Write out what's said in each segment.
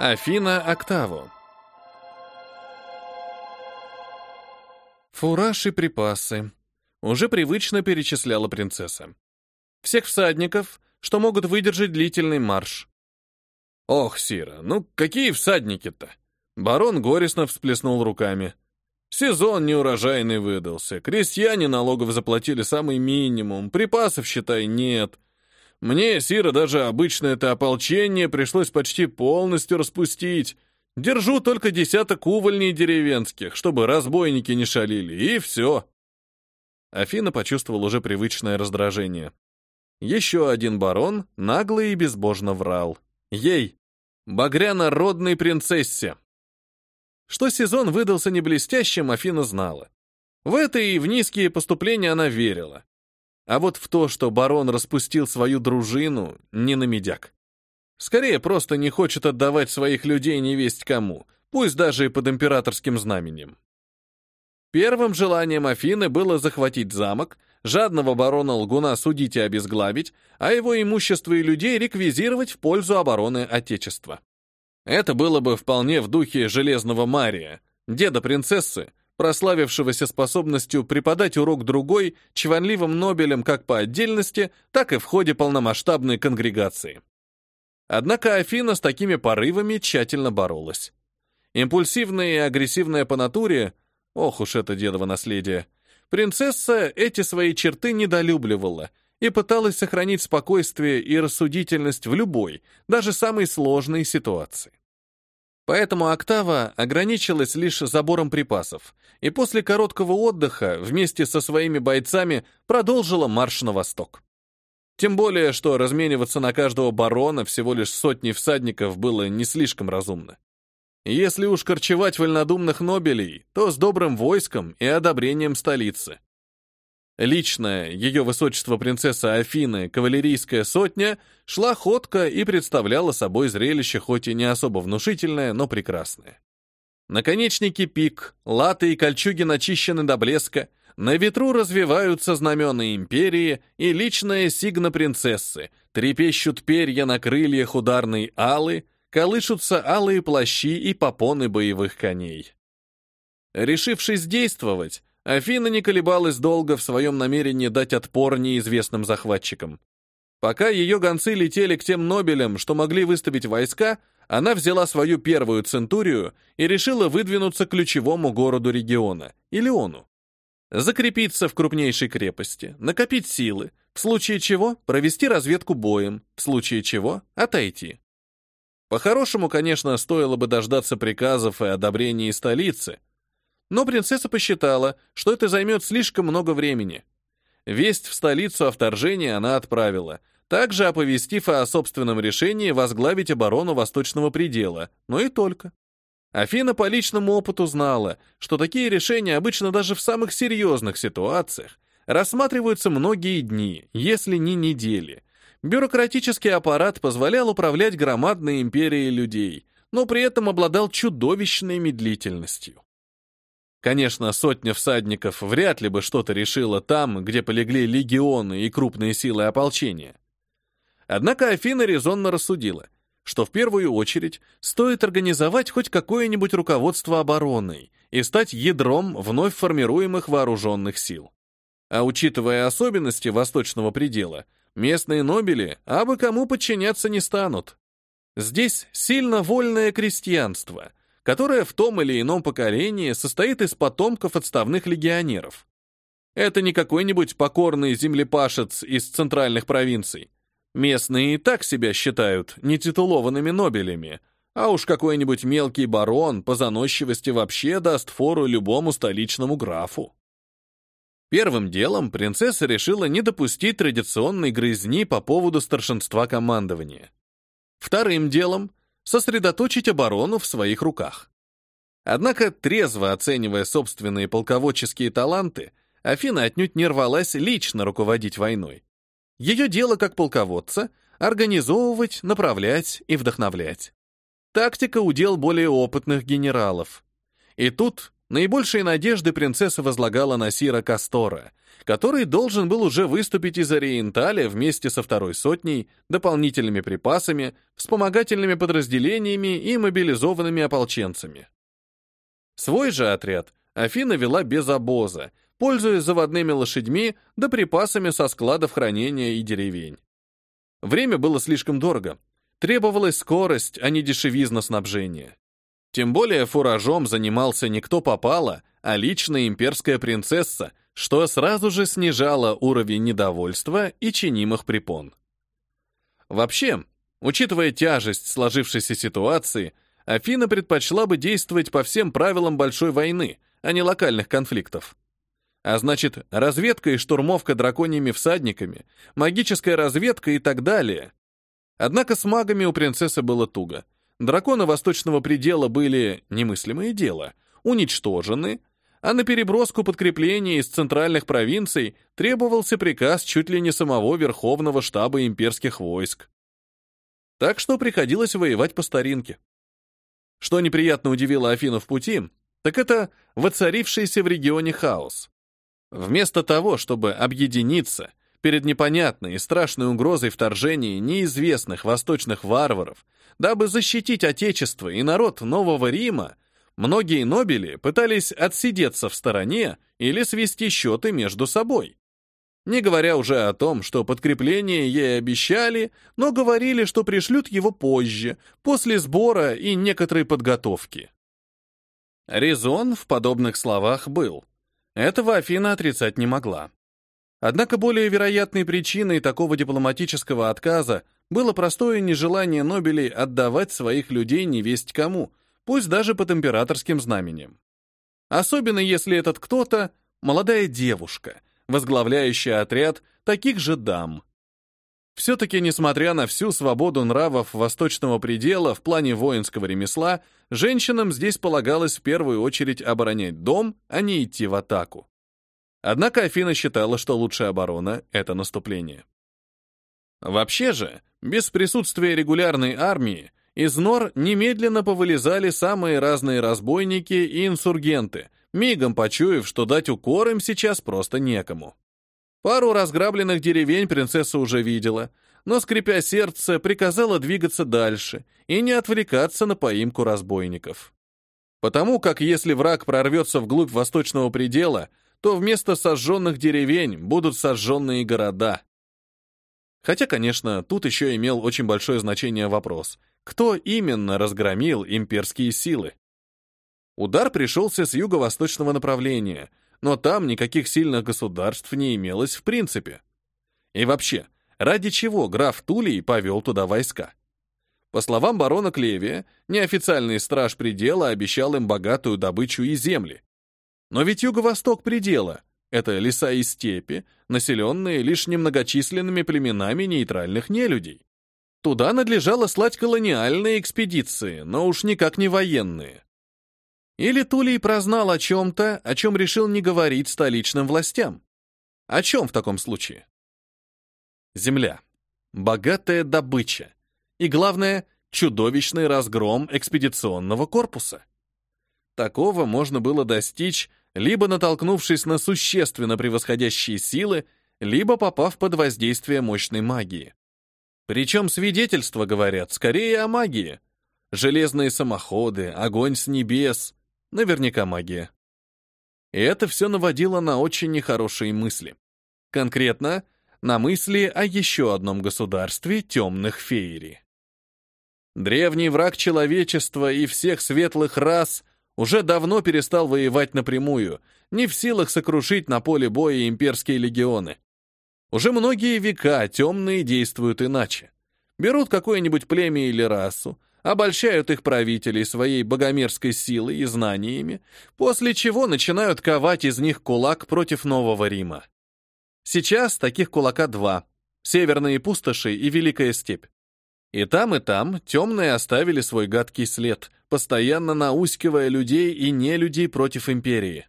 Афина Октаву. Фураж и припасы. Уже привычно перечисляла принцесса. Всех всадников, что могут выдержать длительный марш. Ох, Сира, ну какие всадники-то? Барон горестно всплеснул руками. Сезон неурожайный выдался, крестьяне налогов заплатили самый минимум, припасов, считай, нет. Мне, Сира, даже обычное это ополчение пришлось почти полностью распустить. Держу только десяток увольней деревенских, чтобы разбойники не шалили, и все. Афина почувствовал уже привычное раздражение. Еще один барон нагло и безбожно врал. Ей, багряно-родной принцессе. Что сезон выдался не блестящим, Афина знала. В это и в низкие поступления она верила. А вот в то, что барон распустил свою дружину, не на медяк. Скорее, просто не хочет отдавать своих людей невесть кому, пусть даже и под императорским знаменем. Первым желанием Афины было захватить замок, жадного барона Лгуна судить и обезглавить, а его имущество и людей реквизировать в пользу обороны Отечества. Это было бы вполне в духе Железного Мария, деда принцессы, прославившегося способностью преподать урок другой чванливым Нобелем как по отдельности, так и в ходе полномасштабной конгрегации. Однако Афина с такими порывами тщательно боролась. Импульсивная и агрессивная по натуре, ох уж это дедово наследие, принцесса эти свои черты недолюбливала и пыталась сохранить спокойствие и рассудительность в любой, даже самой сложной ситуации. Поэтому «Октава» ограничилась лишь забором припасов, и после короткого отдыха вместе со своими бойцами продолжила марш на восток. Тем более, что размениваться на каждого барона всего лишь сотни всадников было не слишком разумно. Если уж корчевать вольнодумных нобелей, то с добрым войском и одобрением столицы. Личная, ее высочество принцесса Афины, кавалерийская сотня, шла ходко и представляла собой зрелище хоть и не особо внушительное, но прекрасное. Наконечники пик, латы и кольчуги начищены до блеска, на ветру развиваются знамена империи и личная сигна принцессы, трепещут перья на крыльях ударной алы, колышутся алые плащи и попоны боевых коней. Решившись действовать, Афина не колебалась долго в своем намерении дать отпор неизвестным захватчикам. Пока ее гонцы летели к тем Нобелям, что могли выставить войска, она взяла свою первую центурию и решила выдвинуться к ключевому городу региона, Илиону. Закрепиться в крупнейшей крепости, накопить силы, в случае чего провести разведку боем, в случае чего отойти. По-хорошему, конечно, стоило бы дождаться приказов и одобрений столицы, но принцесса посчитала, что это займет слишком много времени. Весть в столицу о вторжении она отправила, также оповестив о собственном решении возглавить оборону Восточного предела, но и только. Афина по личному опыту знала, что такие решения обычно даже в самых серьезных ситуациях рассматриваются многие дни, если не недели. Бюрократический аппарат позволял управлять громадной империей людей, но при этом обладал чудовищной медлительностью. Конечно, сотня всадников вряд ли бы что-то решила там, где полегли легионы и крупные силы ополчения. Однако Афина резонно рассудила, что в первую очередь стоит организовать хоть какое-нибудь руководство обороной и стать ядром вновь формируемых вооруженных сил. А учитывая особенности восточного предела, местные нобели абы кому подчиняться не станут. Здесь сильно вольное крестьянство, которое в том или ином поколении состоит из потомков отставных легионеров. Это не какой-нибудь покорный землепашец из центральных провинций. Местные и так себя считают нетитулованными нобелями, а уж какой-нибудь мелкий барон по заносчивости вообще даст фору любому столичному графу. Первым делом принцесса решила не допустить традиционной грызни по поводу старшинства командования. Вторым делом сосредоточить оборону в своих руках. Однако, трезво оценивая собственные полководческие таланты, Афина отнюдь не рвалась лично руководить войной. Ее дело как полководца — организовывать, направлять и вдохновлять. Тактика — удел более опытных генералов. И тут Наибольшие надежды принцесса возлагала на Сира Кастора, который должен был уже выступить из Ориенталя вместе со второй сотней, дополнительными припасами, вспомогательными подразделениями и мобилизованными ополченцами. Свой же отряд Афина вела без обоза, пользуясь заводными лошадьми да припасами со складов хранения и деревень. Время было слишком дорого. Требовалась скорость, а не дешевизна снабжения. Тем более фуражом занимался не кто попало, а лично имперская принцесса, что сразу же снижало уровень недовольства и чинимых препон. Вообще, учитывая тяжесть сложившейся ситуации, Афина предпочла бы действовать по всем правилам большой войны, а не локальных конфликтов. А значит, разведка и штурмовка драконьими всадниками, магическая разведка и так далее. Однако с магами у принцессы было туго — Драконы Восточного предела были, немыслимое дело, уничтожены, а на переброску подкреплений из центральных провинций требовался приказ чуть ли не самого Верховного штаба имперских войск. Так что приходилось воевать по старинке. Что неприятно удивило Афину в пути, так это воцарившийся в регионе хаос. Вместо того, чтобы объединиться перед непонятной и страшной угрозой вторжения неизвестных восточных варваров, дабы защитить Отечество и народ Нового Рима, многие нобели пытались отсидеться в стороне или свести счеты между собой. Не говоря уже о том, что подкрепление ей обещали, но говорили, что пришлют его позже, после сбора и некоторой подготовки. Резон в подобных словах был. Этого Афина отрицать не могла. Однако более вероятной причиной такого дипломатического отказа было простое нежелание Нобелей отдавать своих людей невесть кому, пусть даже под императорским знаменем. Особенно если этот кто-то — молодая девушка, возглавляющая отряд таких же дам. Все-таки, несмотря на всю свободу нравов восточного предела в плане воинского ремесла, женщинам здесь полагалось в первую очередь оборонять дом, а не идти в атаку. Однако Афина считала, что лучшая оборона — это наступление. Вообще же, без присутствия регулярной армии из нор немедленно повылезали самые разные разбойники и инсургенты, мигом почуяв, что дать укор им сейчас просто некому. Пару разграбленных деревень принцесса уже видела, но, скрипя сердце, приказала двигаться дальше и не отвлекаться на поимку разбойников. Потому как если враг прорвется вглубь восточного предела, то вместо сожженных деревень будут сожженные города. Хотя, конечно, тут еще имел очень большое значение вопрос, кто именно разгромил имперские силы? Удар пришелся с юго-восточного направления, но там никаких сильных государств не имелось в принципе. И вообще, ради чего граф Тулей повел туда войска? По словам барона Клевия, неофициальный страж предела обещал им богатую добычу и земли. Но ведь юго-восток предела — это леса и степи, населенные лишь немногочисленными племенами нейтральных нелюдей. Туда надлежало слать колониальные экспедиции, но уж никак не военные. Или Тулей прознал о чем-то, о чем решил не говорить столичным властям. О чем в таком случае? Земля. Богатая добыча. И главное, чудовищный разгром экспедиционного корпуса. Такого можно было достичь, либо натолкнувшись на существенно превосходящие силы, либо попав под воздействие мощной магии. Причем свидетельства говорят скорее о магии. Железные самоходы, огонь с небес, наверняка магия. И это все наводило на очень нехорошие мысли. Конкретно, на мысли о еще одном государстве темных феерий. Древний враг человечества и всех светлых рас уже давно перестал воевать напрямую, не в силах сокрушить на поле боя имперские легионы. Уже многие века темные действуют иначе. Берут какое-нибудь племя или расу, обольщают их правителей своей богомерзкой силой и знаниями, после чего начинают ковать из них кулак против Нового Рима. Сейчас таких кулака два — северные пустоши и Великая степь. И там, и там темные оставили свой гадкий след, постоянно наускивая людей и не людей против империи.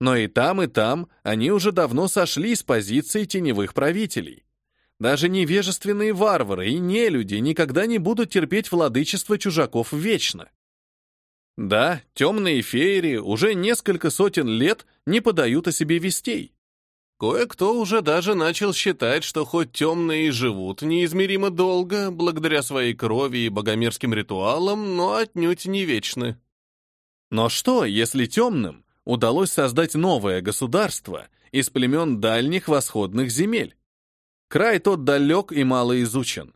Но и там, и там они уже давно сошли с позиции теневых правителей. Даже невежественные варвары и нелюди никогда не будут терпеть владычество чужаков вечно. Да, темные феери уже несколько сотен лет не подают о себе вестей. Кое-кто уже даже начал считать, что хоть темные и живут неизмеримо долго, благодаря своей крови и богомерзким ритуалам, но отнюдь не вечны. Но что, если темным удалось создать новое государство из племен дальних восходных земель? Край тот далек и мало изучен.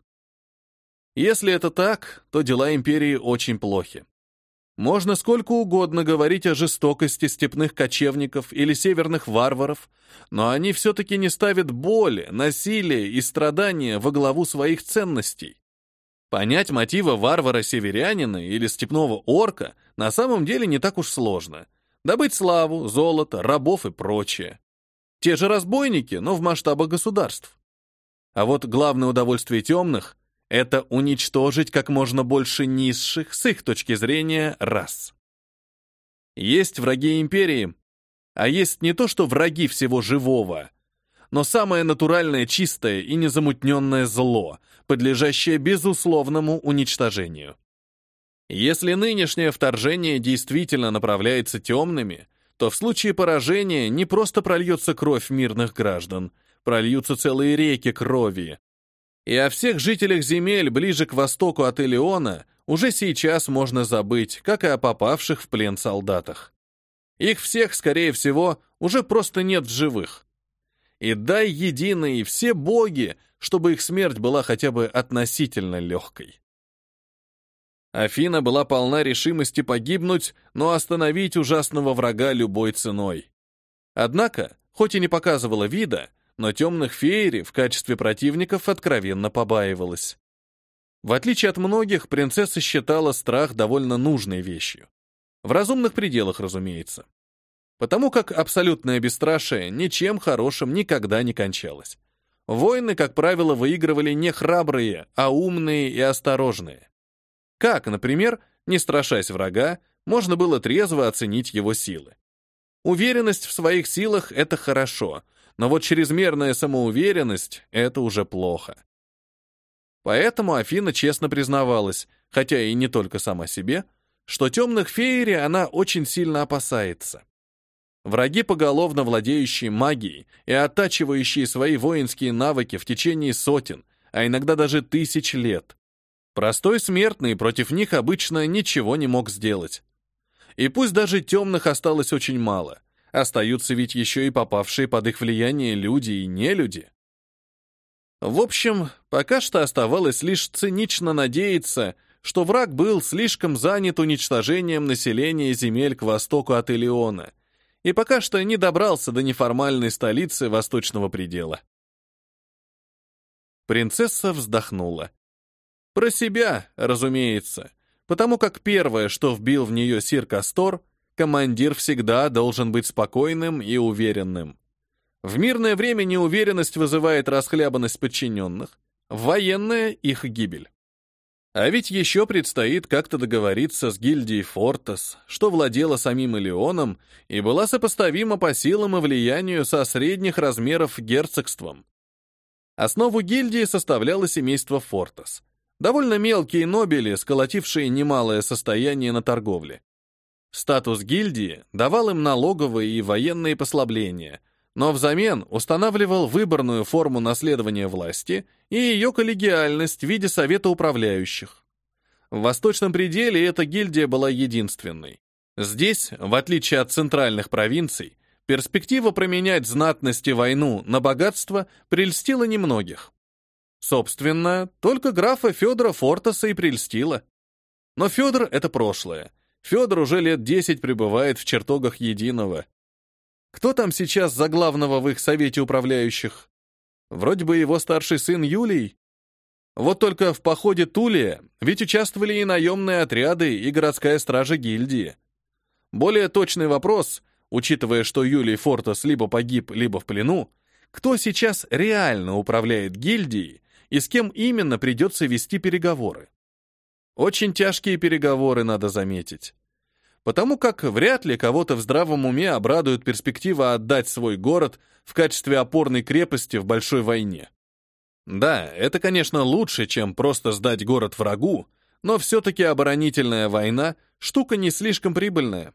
Если это так, то дела империи очень плохи. Можно сколько угодно говорить о жестокости степных кочевников или северных варваров, но они все-таки не ставят боли, насилие и страдания во главу своих ценностей. Понять мотивы варвара-северянина или степного орка на самом деле не так уж сложно. Добыть славу, золото, рабов и прочее. Те же разбойники, но в масштабах государств. А вот главное удовольствие темных это уничтожить как можно больше низших, с их точки зрения, рас. Есть враги империи, а есть не то что враги всего живого, но самое натуральное, чистое и незамутненное зло, подлежащее безусловному уничтожению. Если нынешнее вторжение действительно направляется темными, то в случае поражения не просто прольется кровь мирных граждан, прольются целые реки крови, и о всех жителях земель ближе к востоку от Элеона уже сейчас можно забыть, как и о попавших в плен солдатах. Их всех, скорее всего, уже просто нет в живых. И дай единые все боги, чтобы их смерть была хотя бы относительно легкой. Афина была полна решимости погибнуть, но остановить ужасного врага любой ценой. Однако, хоть и не показывала вида, но темных феери в качестве противников откровенно побаивалась. В отличие от многих, принцесса считала страх довольно нужной вещью. В разумных пределах, разумеется. Потому как абсолютное бесстрашие ничем хорошим никогда не кончалось. Войны, как правило, выигрывали не храбрые, а умные и осторожные. Как, например, не страшась врага, можно было трезво оценить его силы. Уверенность в своих силах — это хорошо, но вот чрезмерная самоуверенность — это уже плохо. Поэтому Афина честно признавалась, хотя и не только сама себе, что темных феери она очень сильно опасается. Враги, поголовно владеющие магией и оттачивающие свои воинские навыки в течение сотен, а иногда даже тысяч лет. Простой смертный против них обычно ничего не мог сделать. И пусть даже темных осталось очень мало, Остаются ведь еще и попавшие под их влияние люди и нелюди. В общем, пока что оставалось лишь цинично надеяться, что враг был слишком занят уничтожением населения земель к востоку от Илиона и пока что не добрался до неформальной столицы восточного предела. Принцесса вздохнула. Про себя, разумеется, потому как первое, что вбил в нее сир Кастор — командир всегда должен быть спокойным и уверенным. В мирное время неуверенность вызывает расхлябанность подчиненных, в военное — их гибель. А ведь еще предстоит как-то договориться с гильдией Фортес, что владела самим Элеоном и была сопоставима по силам и влиянию со средних размеров герцогством. Основу гильдии составляло семейство Фортес. Довольно мелкие нобели, сколотившие немалое состояние на торговле. Статус гильдии давал им налоговые и военные послабления, но взамен устанавливал выборную форму наследования власти и ее коллегиальность в виде совета управляющих. В восточном пределе эта гильдия была единственной. Здесь, в отличие от центральных провинций, перспектива променять знатность и войну на богатство прельстила немногих. Собственно, только графа Федора Фортаса и прельстила. Но Федор — это прошлое, Федор уже лет десять пребывает в чертогах единого. Кто там сейчас за главного в их совете управляющих? Вроде бы его старший сын Юлий. Вот только в походе Тулия ведь участвовали и наемные отряды, и городская стража гильдии. Более точный вопрос, учитывая, что Юлий Фортас либо погиб, либо в плену, кто сейчас реально управляет гильдией и с кем именно придется вести переговоры? Очень тяжкие переговоры, надо заметить. Потому как вряд ли кого-то в здравом уме обрадует перспектива отдать свой город в качестве опорной крепости в большой войне. Да, это, конечно, лучше, чем просто сдать город врагу, но все-таки оборонительная война штука не слишком прибыльная.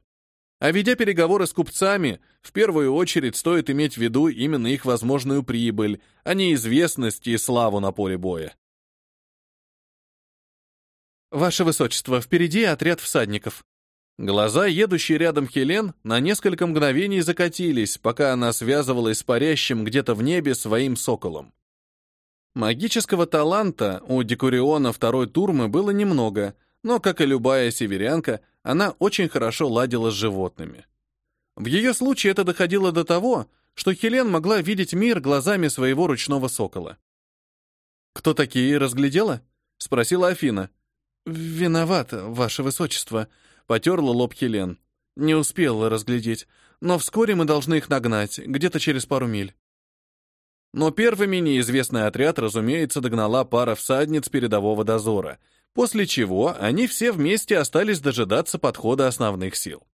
А ведя переговоры с купцами, в первую очередь стоит иметь в виду именно их возможную прибыль, а не известность и славу на поле боя. «Ваше Высочество, впереди отряд всадников». Глаза, едущие рядом Хелен, на несколько мгновений закатились, пока она связывалась с парящим где-то в небе своим соколом. Магического таланта у Декуриона второй турмы было немного, но, как и любая северянка, она очень хорошо ладила с животными. В ее случае это доходило до того, что Хелен могла видеть мир глазами своего ручного сокола. «Кто такие, разглядела?» — спросила Афина. «Виноват, ваше высочество», — потерла лоб Хелен. «Не успела разглядеть, но вскоре мы должны их нагнать, где-то через пару миль». Но первыми неизвестный отряд, разумеется, догнала пара всадниц передового дозора, после чего они все вместе остались дожидаться подхода основных сил.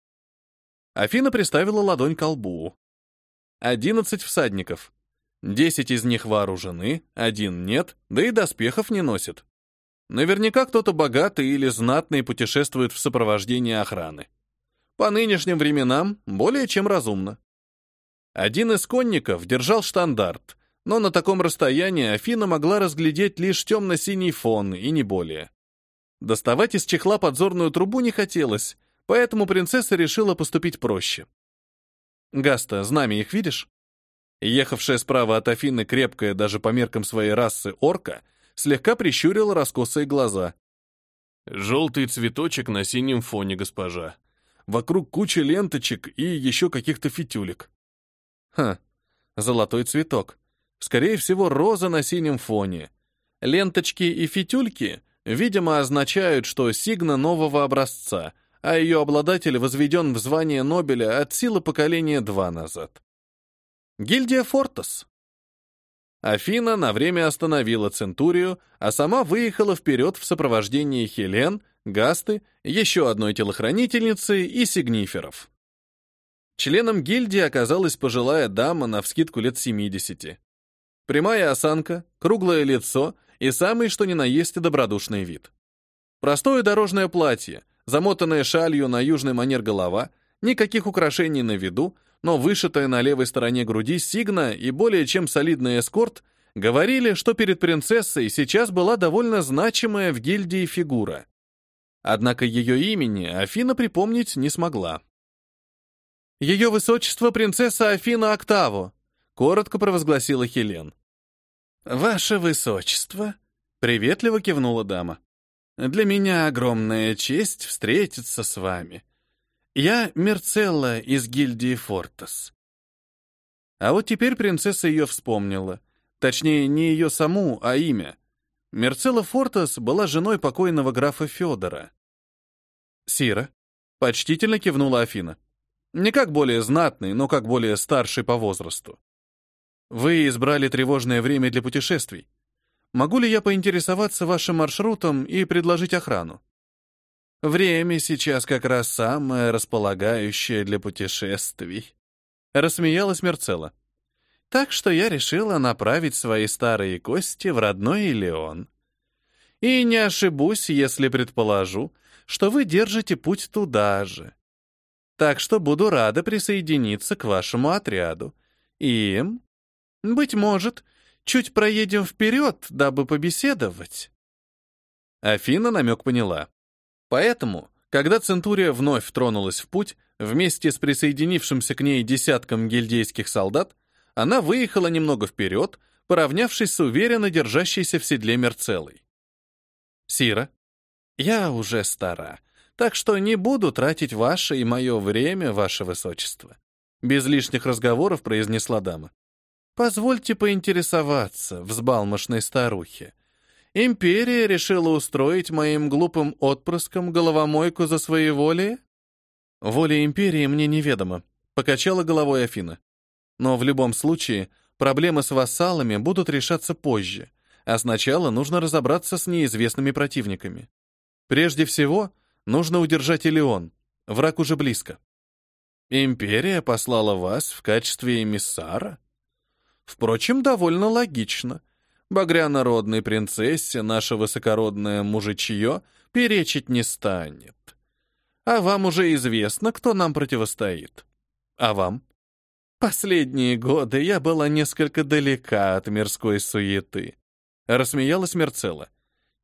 Афина приставила ладонь к лбу. Одиннадцать всадников. Десять из них вооружены, один нет, да и доспехов не носит. Наверняка кто-то богатый или знатный путешествует в сопровождении охраны. По нынешним временам более чем разумно. Один из конников держал штандарт, но на таком расстоянии Афина могла разглядеть лишь темно-синий фон и не более. Доставать из чехла подзорную трубу не хотелось, поэтому принцесса решила поступить проще. «Гаста, знамя их видишь?» Ехавшая справа от Афины крепкая даже по меркам своей расы орка — слегка прищурила раскосые глаза. «Желтый цветочек на синем фоне, госпожа. Вокруг куча ленточек и еще каких-то фитюлек». «Ха, золотой цветок. Скорее всего, роза на синем фоне. Ленточки и фитюльки, видимо, означают, что сигна нового образца, а ее обладатель возведен в звание Нобеля от силы поколения два назад. Гильдия Фортас. Афина на время остановила Центурию, а сама выехала вперед в сопровождении Хелен, Гасты, еще одной телохранительницы и сигниферов. Членом гильдии оказалась пожилая дама на вскидку лет 70. Прямая осанка, круглое лицо и самый что ни на есть добродушный вид. Простое дорожное платье, замотанное шалью на южный манер голова, никаких украшений на виду, но вышитая на левой стороне груди сигна и более чем солидный эскорт говорили, что перед принцессой сейчас была довольно значимая в гильдии фигура. Однако ее имени Афина припомнить не смогла. «Ее высочество принцесса Афина Октаву», — коротко провозгласила Хелен. «Ваше высочество», — приветливо кивнула дама. «Для меня огромная честь встретиться с вами. Я Мерцелла из гильдии Фортас. А вот теперь принцесса ее вспомнила. Точнее, не ее саму, а имя. Мерцелла Фортас была женой покойного графа Федора. Сира. Почтительно кивнула Афина. Не как более знатный, но как более старший по возрасту. Вы избрали тревожное время для путешествий. Могу ли я поинтересоваться вашим маршрутом и предложить охрану? Время сейчас как раз самое располагающее для путешествий. Рассмеялась Мерцела. Так что я решила направить свои старые кости в родной Илеон. И не ошибусь, если предположу, что вы держите путь туда же. Так что буду рада присоединиться к вашему отряду. И, быть может, чуть проедем вперед, дабы побеседовать. Афина намек поняла. Поэтому, когда Центурия вновь тронулась в путь, вместе с присоединившимся к ней десятком гильдейских солдат, она выехала немного вперед, поравнявшись с уверенно держащейся в седле Мерцелой. «Сира, я уже стара, так что не буду тратить ваше и мое время, ваше высочество», без лишних разговоров произнесла дама. «Позвольте поинтересоваться, взбалмошной старухе, Империя решила устроить моим глупым отпрыском головомойку за свои воли? Воля империи мне неведома, покачала головой Афина. Но в любом случае, проблемы с вассалами будут решаться позже, а сначала нужно разобраться с неизвестными противниками. Прежде всего, нужно удержать Элеон. Враг уже близко. Империя послала вас в качестве эмиссара? Впрочем, довольно логично багрянородной принцессе наше высокородное мужичье перечить не станет. А вам уже известно, кто нам противостоит. А вам? Последние годы я была несколько далека от мирской суеты. Рассмеялась Мерцелла.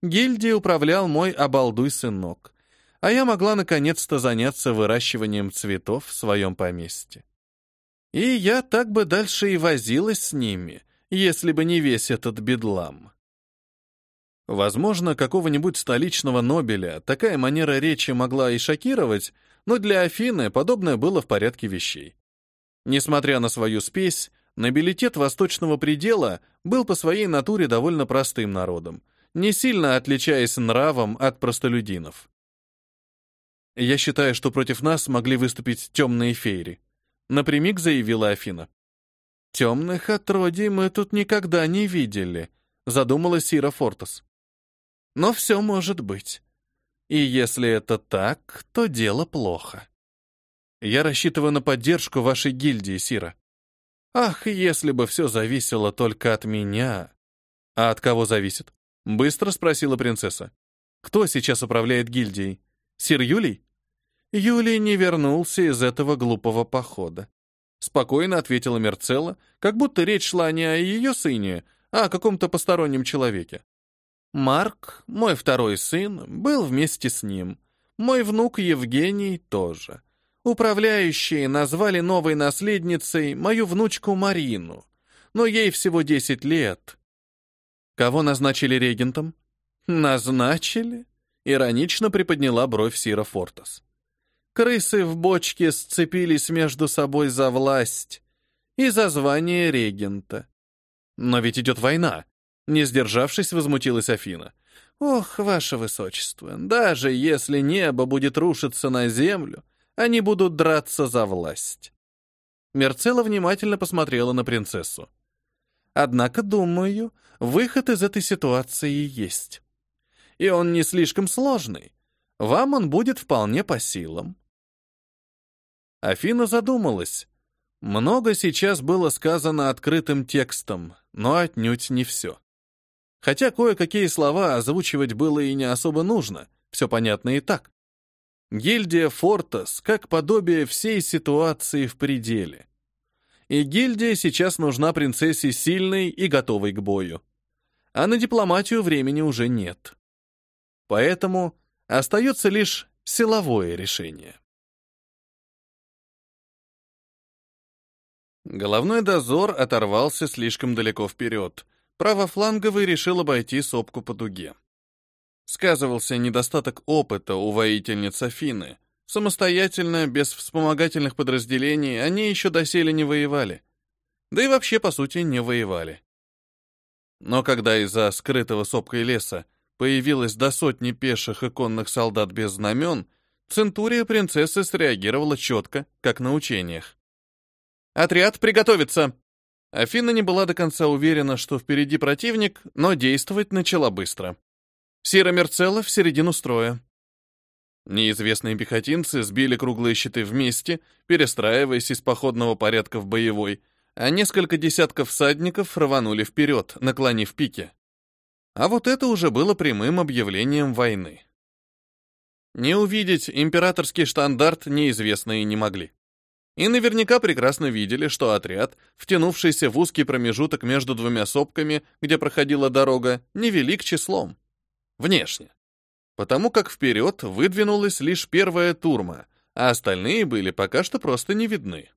Гильдией управлял мой обалдуй сынок, а я могла наконец-то заняться выращиванием цветов в своем поместье. И я так бы дальше и возилась с ними, если бы не весь этот бедлам. Возможно, какого-нибудь столичного Нобеля такая манера речи могла и шокировать, но для Афины подобное было в порядке вещей. Несмотря на свою спесь, нобилитет Восточного предела был по своей натуре довольно простым народом, не сильно отличаясь нравом от простолюдинов. «Я считаю, что против нас могли выступить темные фейри», — напрямик заявила Афина. «Темных отродий мы тут никогда не видели», — задумалась Сира Фортас. Но все может быть. И если это так, то дело плохо. Я рассчитываю на поддержку вашей гильдии, Сира. Ах, если бы все зависело только от меня. А от кого зависит? Быстро спросила принцесса. Кто сейчас управляет гильдией? Сир Юлий? Юлий не вернулся из этого глупого похода. Спокойно ответила Мерцелла, как будто речь шла не о ее сыне, а о каком-то постороннем человеке. Марк, мой второй сын, был вместе с ним. Мой внук Евгений тоже. Управляющие назвали новой наследницей мою внучку Марину, но ей всего 10 лет. Кого назначили регентом? Назначили? Иронично приподняла бровь Сира Фортас. Крысы в бочке сцепились между собой за власть и за звание регента. Но ведь идет война, не сдержавшись, возмутилась Афина. «Ох, ваше высочество, даже если небо будет рушиться на землю, они будут драться за власть». Мерцелла внимательно посмотрела на принцессу. «Однако, думаю, выход из этой ситуации есть. И он не слишком сложный. Вам он будет вполне по силам». Афина задумалась. Много сейчас было сказано открытым текстом, но отнюдь не все. Хотя кое-какие слова озвучивать было и не особо нужно, все понятно и так. Гильдия Фортас как подобие всей ситуации в пределе. И гильдия сейчас нужна принцессе сильной и готовой к бою. А на дипломатию времени уже нет. Поэтому остается лишь силовое решение. Головной дозор оторвался слишком далеко вперед, правофланговый решил обойти сопку по дуге. Сказывался недостаток опыта у воительниц Афины. Самостоятельно, без вспомогательных подразделений, они еще доселе не воевали. Да и вообще, по сути, не воевали. Но когда из-за скрытого сопкой леса появилось до сотни пеших и конных солдат без знамен, Центурия принцессы среагировала четко, как на учениях. «Отряд приготовиться!» Афина не была до конца уверена, что впереди противник, но действовать начала быстро. Сира мерцела в середину строя. Неизвестные пехотинцы сбили круглые щиты вместе, перестраиваясь из походного порядка в боевой, а несколько десятков всадников рванули вперед, наклонив пики. А вот это уже было прямым объявлением войны. Не увидеть императорский штандарт неизвестные не могли. И наверняка прекрасно видели, что отряд, втянувшийся в узкий промежуток между двумя сопками, где проходила дорога, невелик числом. Внешне. Потому как вперед выдвинулась лишь первая турма, а остальные были пока что просто не видны.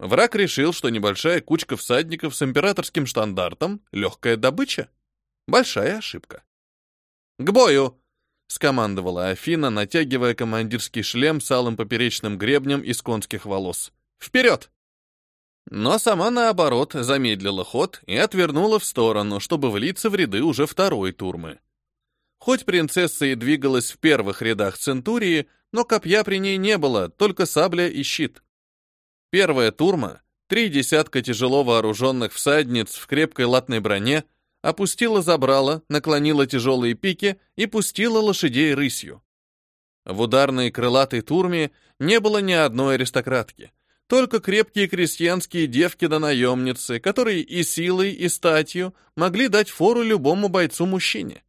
Враг решил, что небольшая кучка всадников с императорским штандартом — легкая добыча. Большая ошибка. «К бою!» Скомандовала Афина, натягивая командирский шлем с алым поперечным гребнем из конских волос. «Вперед!» Но сама, наоборот, замедлила ход и отвернула в сторону, чтобы влиться в ряды уже второй турмы. Хоть принцесса и двигалась в первых рядах Центурии, но копья при ней не было, только сабля и щит. Первая турма, три десятка тяжело вооруженных всадниц в крепкой латной броне — опустила забрала, наклонила тяжелые пики и пустила лошадей рысью. В ударной крылатой турме не было ни одной аристократки, только крепкие крестьянские девки да наемницы, которые и силой, и статью могли дать фору любому бойцу-мужчине.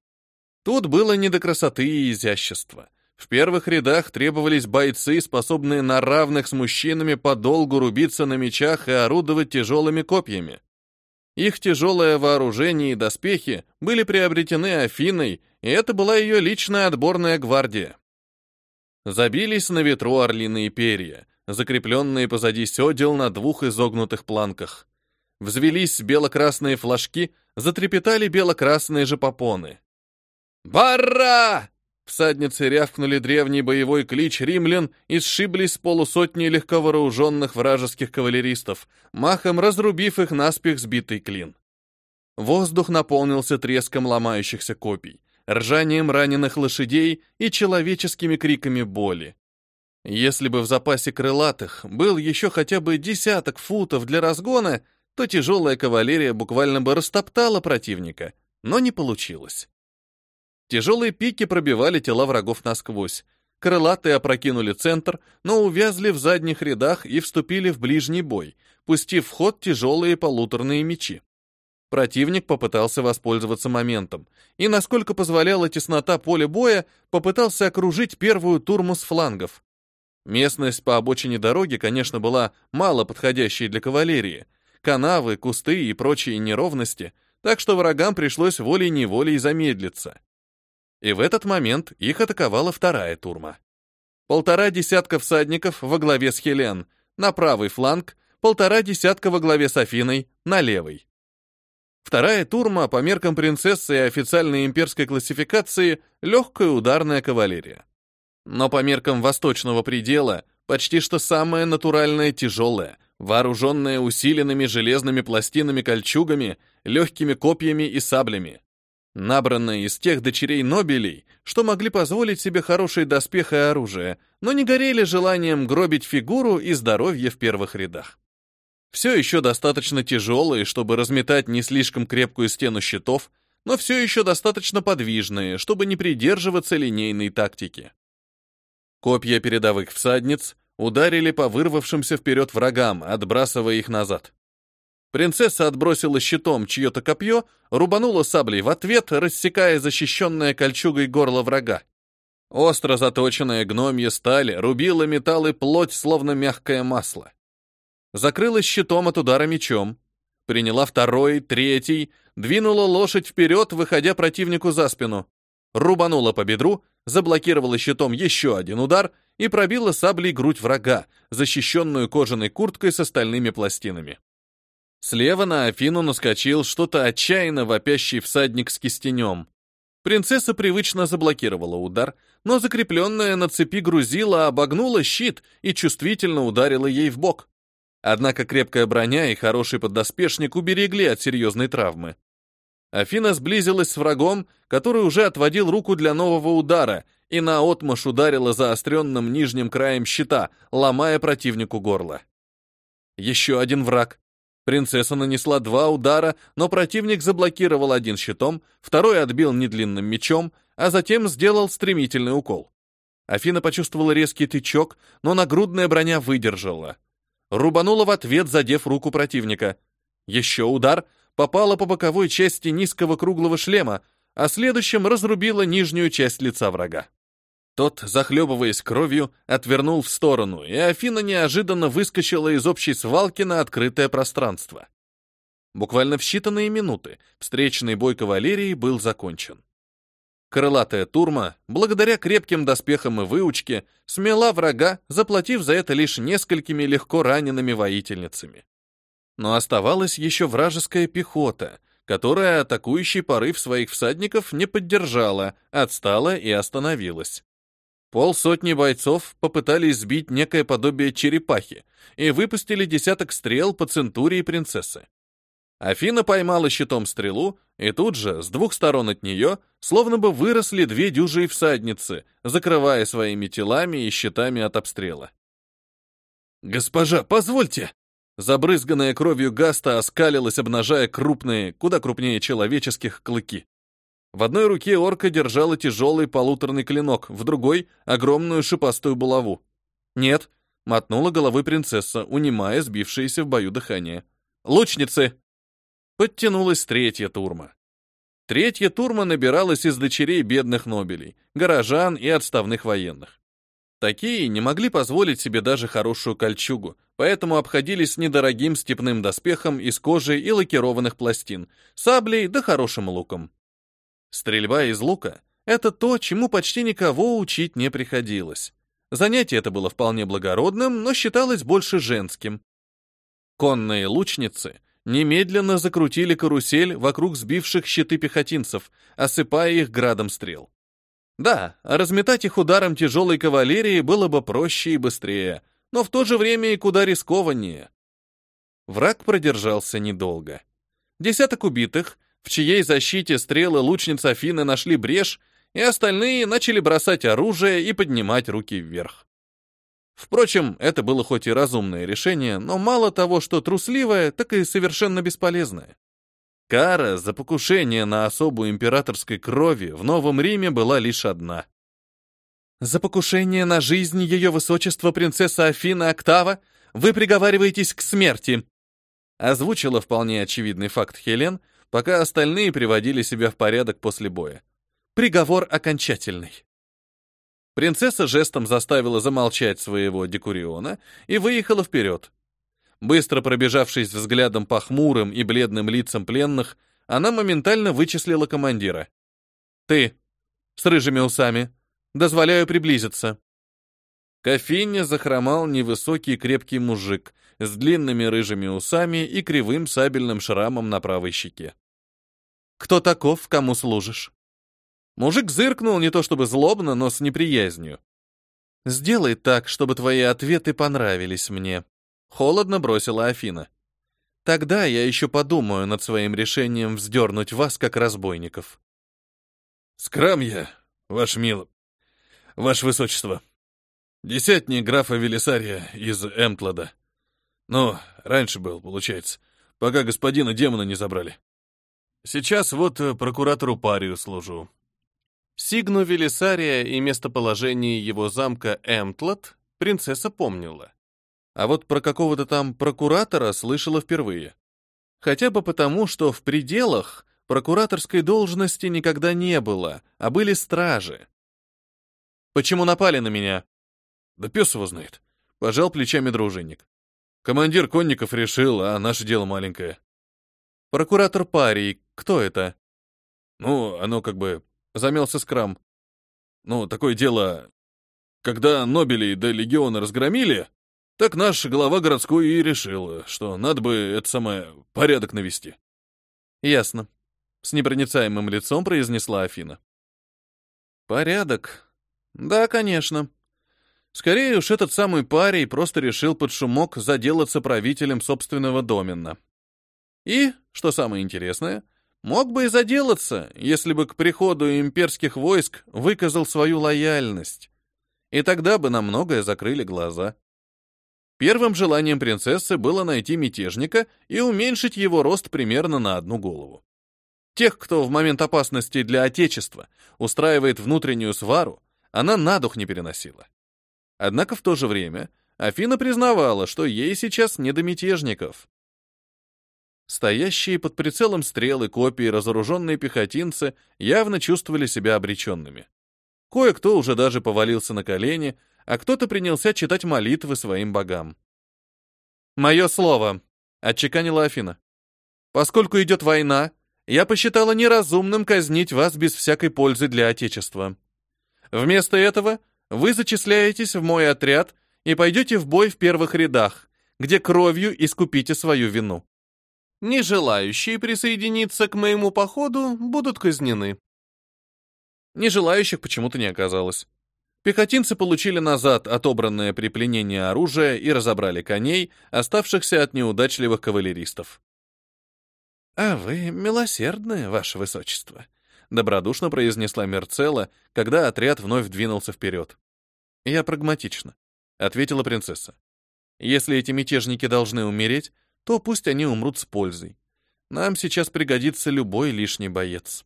Тут было не до красоты и изящества. В первых рядах требовались бойцы, способные на равных с мужчинами подолгу рубиться на мечах и орудовать тяжелыми копьями. Их тяжелое вооружение и доспехи были приобретены Афиной, и это была ее личная отборная гвардия. Забились на ветру орлиные перья, закрепленные позади седел на двух изогнутых планках. Взвелись бело-красные флажки, затрепетали бело-красные же попоны. «Барра!» Всадницы рявкнули древний боевой клич римлян и сшиблись с полусотни легко вооруженных вражеских кавалеристов, махом разрубив их наспех сбитый клин. Воздух наполнился треском ломающихся копий, ржанием раненых лошадей и человеческими криками боли. Если бы в запасе крылатых был еще хотя бы десяток футов для разгона, то тяжелая кавалерия буквально бы растоптала противника, но не получилось. Тяжелые пики пробивали тела врагов насквозь. Крылатые опрокинули центр, но увязли в задних рядах и вступили в ближний бой, пустив в ход тяжелые полуторные мечи. Противник попытался воспользоваться моментом, и, насколько позволяла теснота поля боя, попытался окружить первую турму с флангов. Местность по обочине дороги, конечно, была мало подходящей для кавалерии. Канавы, кусты и прочие неровности, так что врагам пришлось волей-неволей замедлиться. И в этот момент их атаковала вторая турма. Полтора десятка всадников во главе с Хелен, на правый фланг, полтора десятка во главе с Афиной, на левый. Вторая турма, по меркам принцессы и официальной имперской классификации, легкая ударная кавалерия. Но по меркам восточного предела, почти что самая натуральная тяжелая, вооруженная усиленными железными пластинами-кольчугами, легкими копьями и саблями набранная из тех дочерей Нобелей, что могли позволить себе хороший доспех и оружие, но не горели желанием гробить фигуру и здоровье в первых рядах. Все еще достаточно тяжелые, чтобы разметать не слишком крепкую стену щитов, но все еще достаточно подвижные, чтобы не придерживаться линейной тактики. Копья передовых всадниц ударили по вырвавшимся вперед врагам, отбрасывая их назад. Принцесса отбросила щитом чье-то копье, рубанула саблей в ответ, рассекая защищенное кольчугой горло врага. Остро заточенная гномья сталь рубила металл и плоть, словно мягкое масло. Закрылась щитом от удара мечом. Приняла второй, третий, двинула лошадь вперед, выходя противнику за спину. Рубанула по бедру, заблокировала щитом еще один удар и пробила саблей грудь врага, защищенную кожаной курткой с остальными пластинами. Слева на Афину наскочил что-то отчаянно вопящий всадник с кистенем. Принцесса привычно заблокировала удар, но закрепленная на цепи грузила обогнула щит и чувствительно ударила ей в бок. Однако крепкая броня и хороший поддоспешник уберегли от серьезной травмы. Афина сблизилась с врагом, который уже отводил руку для нового удара, и наотмашь ударила заостренным нижним краем щита, ломая противнику горло. Еще один враг. Принцесса нанесла два удара, но противник заблокировал один щитом, второй отбил недлинным мечом, а затем сделал стремительный укол. Афина почувствовала резкий тычок, но нагрудная броня выдержала. Рубанула в ответ, задев руку противника. Еще удар попала по боковой части низкого круглого шлема, а следующим разрубила нижнюю часть лица врага. Тот, захлебываясь кровью, отвернул в сторону, и Афина неожиданно выскочила из общей свалки на открытое пространство. Буквально в считанные минуты встречный бой кавалерии был закончен. Крылатая турма, благодаря крепким доспехам и выучке, смела врага, заплатив за это лишь несколькими легко ранеными воительницами. Но оставалась еще вражеская пехота, которая атакующий порыв своих всадников не поддержала, отстала и остановилась. Полсотни бойцов попытались сбить некое подобие черепахи и выпустили десяток стрел по центурии принцессы. Афина поймала щитом стрелу, и тут же, с двух сторон от нее, словно бы выросли две дюжие всадницы, закрывая своими телами и щитами от обстрела. «Госпожа, позвольте!» Забрызганная кровью Гаста оскалилась, обнажая крупные, куда крупнее человеческих, клыки. В одной руке орка держала тяжелый полуторный клинок, в другой — огромную шипастую булаву. «Нет», — мотнула головой принцесса, унимая сбившееся в бою дыхание. «Лучницы!» Подтянулась третья турма. Третья турма набиралась из дочерей бедных нобелей, горожан и отставных военных. Такие не могли позволить себе даже хорошую кольчугу, поэтому обходились недорогим степным доспехом из кожи и лакированных пластин, саблей да хорошим луком. Стрельба из лука — это то, чему почти никого учить не приходилось. Занятие это было вполне благородным, но считалось больше женским. Конные лучницы немедленно закрутили карусель вокруг сбивших щиты пехотинцев, осыпая их градом стрел. Да, разметать их ударом тяжелой кавалерии было бы проще и быстрее, но в то же время и куда рискованнее. Враг продержался недолго. Десяток убитых, в чьей защите стрелы лучниц Афины нашли брешь, и остальные начали бросать оружие и поднимать руки вверх. Впрочем, это было хоть и разумное решение, но мало того, что трусливое, так и совершенно бесполезное. Кара за покушение на особу императорской крови в Новом Риме была лишь одна. За покушение на жизнь ее высочества принцесса Афина Октава вы приговариваетесь к смерти, озвучила вполне очевидный факт Хелен, пока остальные приводили себя в порядок после боя. Приговор окончательный. Принцесса жестом заставила замолчать своего декуриона и выехала вперед. Быстро пробежавшись взглядом по хмурым и бледным лицам пленных, она моментально вычислила командира. «Ты, с рыжими усами, дозволяю приблизиться». К Афине захромал невысокий крепкий мужик с длинными рыжими усами и кривым сабельным шрамом на правой щеке. «Кто таков, кому служишь?» Мужик зыркнул не то чтобы злобно, но с неприязнью. «Сделай так, чтобы твои ответы понравились мне», — холодно бросила Афина. «Тогда я еще подумаю над своим решением вздернуть вас, как разбойников». «Скрам я, ваш мил... ваше высочество. Десятник графа Велисария из Эмтлада. Ну, раньше был, получается, пока господина демона не забрали. Сейчас вот прокуратору Парию служу. Сигну Велисария и местоположение его замка Эмтлот принцесса помнила. А вот про какого-то там прокуратора слышала впервые. Хотя бы потому, что в пределах прокураторской должности никогда не было, а были стражи. «Почему напали на меня?» «Да пес его знает», — пожал плечами дружинник. «Командир конников решил, а наше дело маленькое». «Прокуратор Парий, кто это?» «Ну, оно как бы Замялся Скрам. Ну, такое дело, когда Нобелей до Легиона разгромили, так наш глава городской и решил, что надо бы это самое порядок навести. Ясно. С непроницаемым лицом произнесла Афина. Порядок. Да, конечно. Скорее уж этот самый парень просто решил под шумок заделаться правителем собственного домена. И, что самое интересное, Мог бы и заделаться, если бы к приходу имперских войск выказал свою лояльность. И тогда бы на многое закрыли глаза. Первым желанием принцессы было найти мятежника и уменьшить его рост примерно на одну голову. Тех, кто в момент опасности для Отечества устраивает внутреннюю свару, она на дух не переносила. Однако в то же время Афина признавала, что ей сейчас не до мятежников. Стоящие под прицелом стрелы копии разоруженные пехотинцы явно чувствовали себя обреченными. Кое-кто уже даже повалился на колени, а кто-то принялся читать молитвы своим богам. «Мое слово», — отчеканила Афина. «Поскольку идет война, я посчитала неразумным казнить вас без всякой пользы для Отечества. Вместо этого вы зачисляетесь в мой отряд и пойдете в бой в первых рядах, где кровью искупите свою вину. Не желающие присоединиться к моему походу будут казнены. Не желающих почему-то не оказалось. Пехотинцы получили назад отобранное при пленении оружие и разобрали коней, оставшихся от неудачливых кавалеристов. «А вы милосердны, ваше высочество», — добродушно произнесла Мерцелла, когда отряд вновь двинулся вперед. «Я прагматична», — ответила принцесса. «Если эти мятежники должны умереть, то пусть они умрут с пользой. Нам сейчас пригодится любой лишний боец.